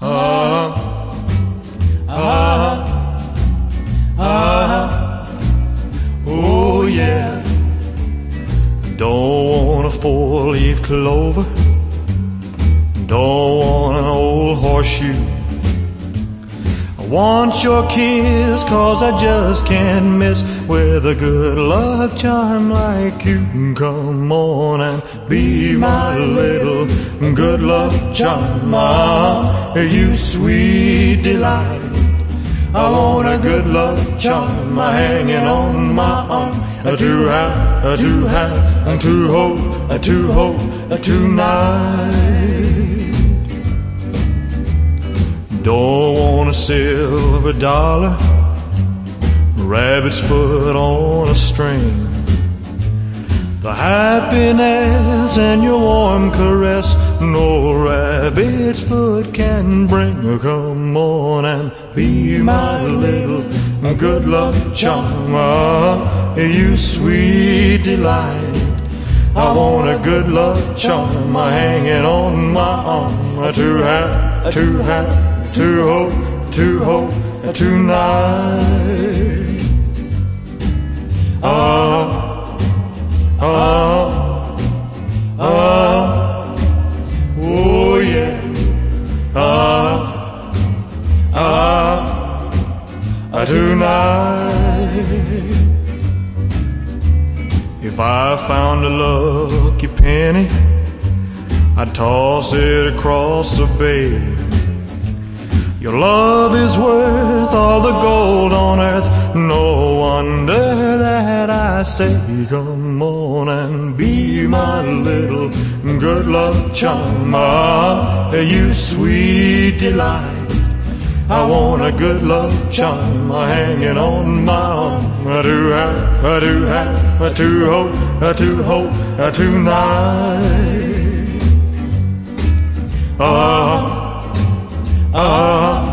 Uh, uh, uh, oh yeah. Don't want a four leaf clover. Don't want an old horseshoe. Want your kiss cause I just can't miss with a good luck charm like you. Come on and be my little good luck charm. Ah, you sweet delight. I want a good luck charm ah, hanging on my arm. A to have, a to have, to hold, to hold tonight. Don't a silver dollar, rabbit's foot on a string. The happiness and your warm caress, no rabbit's foot can bring. Come on and be my little good luck charm, ah, you sweet delight. I want a good luck charm hanging on my arm to have, to have, to hold, to hold tonight. Ah, ah, ah, oh yeah. Ah, ah, ah, tonight. If I found a lucky penny, I'd toss it across the bay. Your love is worth all the gold on earth. No wonder that I say, come on and be my little good luck charm. Ah, you sweet delight. I want a good luck charm hanging on my arm. I do have, I do have, to hold, to hold tonight. Ah, ah,